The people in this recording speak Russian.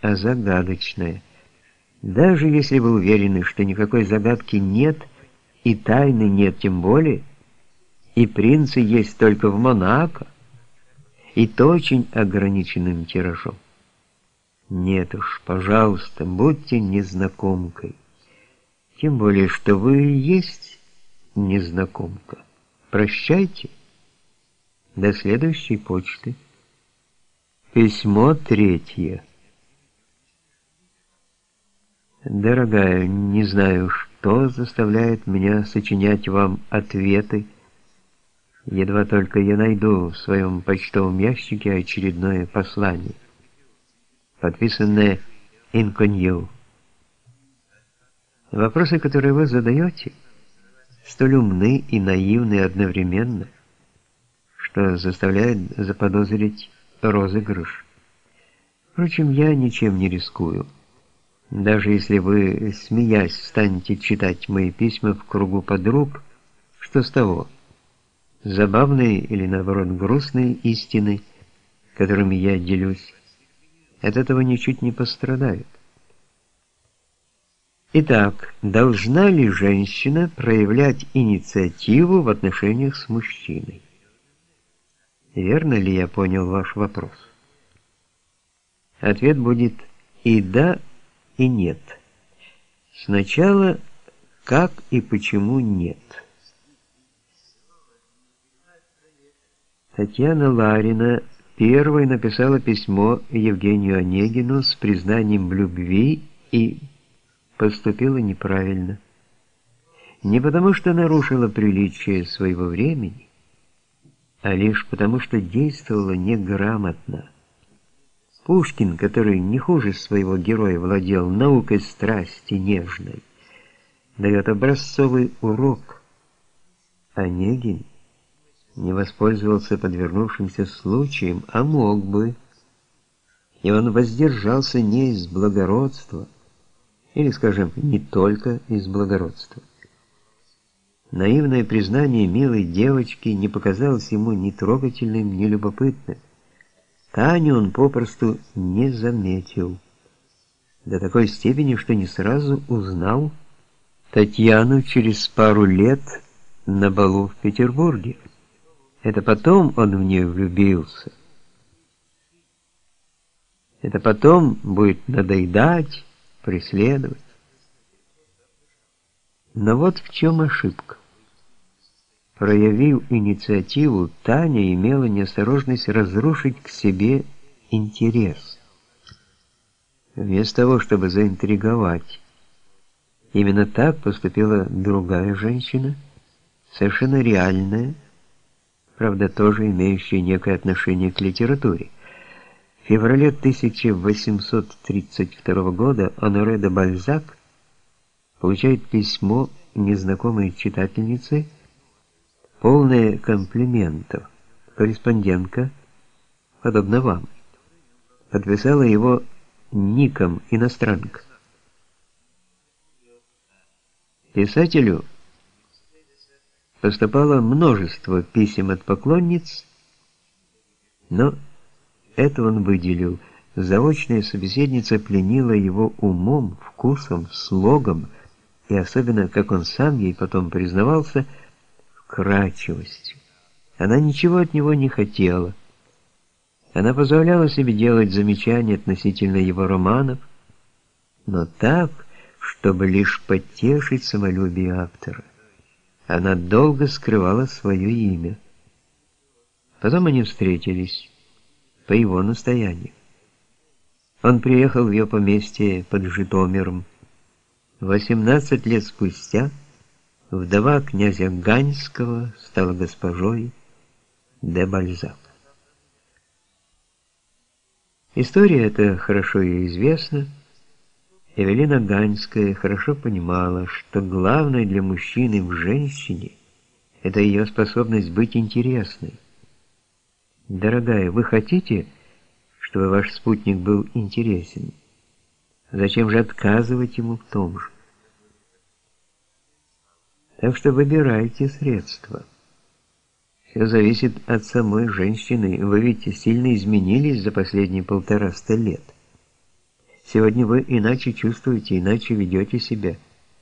а загадочное. Даже если вы уверены, что никакой загадки нет, и тайны нет тем более, и принцы есть только в Монако, и то очень ограниченным тиражом. Нет уж, пожалуйста, будьте незнакомкой. Тем более, что вы есть незнакомка. Прощайте. До следующей почты. Письмо третье. Дорогая, не знаю, что заставляет меня сочинять вам ответы. Едва только я найду в своем почтовом ящике очередное послание, подписанное «Инконью». Вопросы, которые вы задаете, столь умны и наивны одновременно, что заставляют заподозрить розыгрыш. Впрочем, я ничем не рискую. Даже если вы, смеясь, станете читать мои письма в кругу подруг, что с того? Забавные или, наоборот, грустные истины, которыми я делюсь, от этого ничуть не пострадают. Итак, должна ли женщина проявлять инициативу в отношениях с мужчиной? Верно ли я понял ваш вопрос? Ответ будет и да, и нет. Сначала как и почему нет. Татьяна Ларина первой написала письмо Евгению Онегину с признанием в любви и поступила неправильно. Не потому, что нарушила приличие своего времени, а лишь потому, что действовала неграмотно. Пушкин, который не хуже своего героя владел наукой страсти нежной, дает образцовый урок. Онегин не воспользовался подвернувшимся случаем, а мог бы. И он воздержался не из благородства, или, скажем, не только из благородства. Наивное признание милой девочки не показалось ему ни трогательным, ни любопытным. Таню он попросту не заметил. До такой степени, что не сразу узнал Татьяну через пару лет на балу в Петербурге. Это потом он в нее влюбился. Это потом будет надоедать, преследовать. Но вот в чем ошибка. Проявив инициативу, Таня имела неосторожность разрушить к себе интерес. Вместо того, чтобы заинтриговать, именно так поступила другая женщина, совершенно реальная, правда, тоже имеющая некое отношение к литературе. В феврале 1832 года Оноре де Бальзак получает письмо незнакомой читательницы, полное комплиментов. Корреспондентка, подобно вам, подписала его ником иностранка. Писателю поступало множество писем от поклонниц, но это он выделил. Заочная собеседница пленила его умом, вкусом, слогом и особенно, как он сам ей потом признавался, вкрадчивостью. Она ничего от него не хотела. Она позволяла себе делать замечания относительно его романов, но так, чтобы лишь потешить самолюбие автора. Она долго скрывала свое имя. Потом они встретились по его настоянию. Он приехал в ее поместье под Житомиром. 18 лет спустя вдова князя Ганьского стала госпожой де Бальзак. История эта хорошо ей известна. Эвелина Ганьская хорошо понимала, что главное для мужчины в женщине – это ее способность быть интересной. Дорогая, вы хотите, чтобы ваш спутник был интересен? Зачем же отказывать ему в том же? Так что выбирайте средства. Все зависит от самой женщины. Вы ведь сильно изменились за последние полтораста лет. Сегодня вы иначе чувствуете, иначе ведете себя.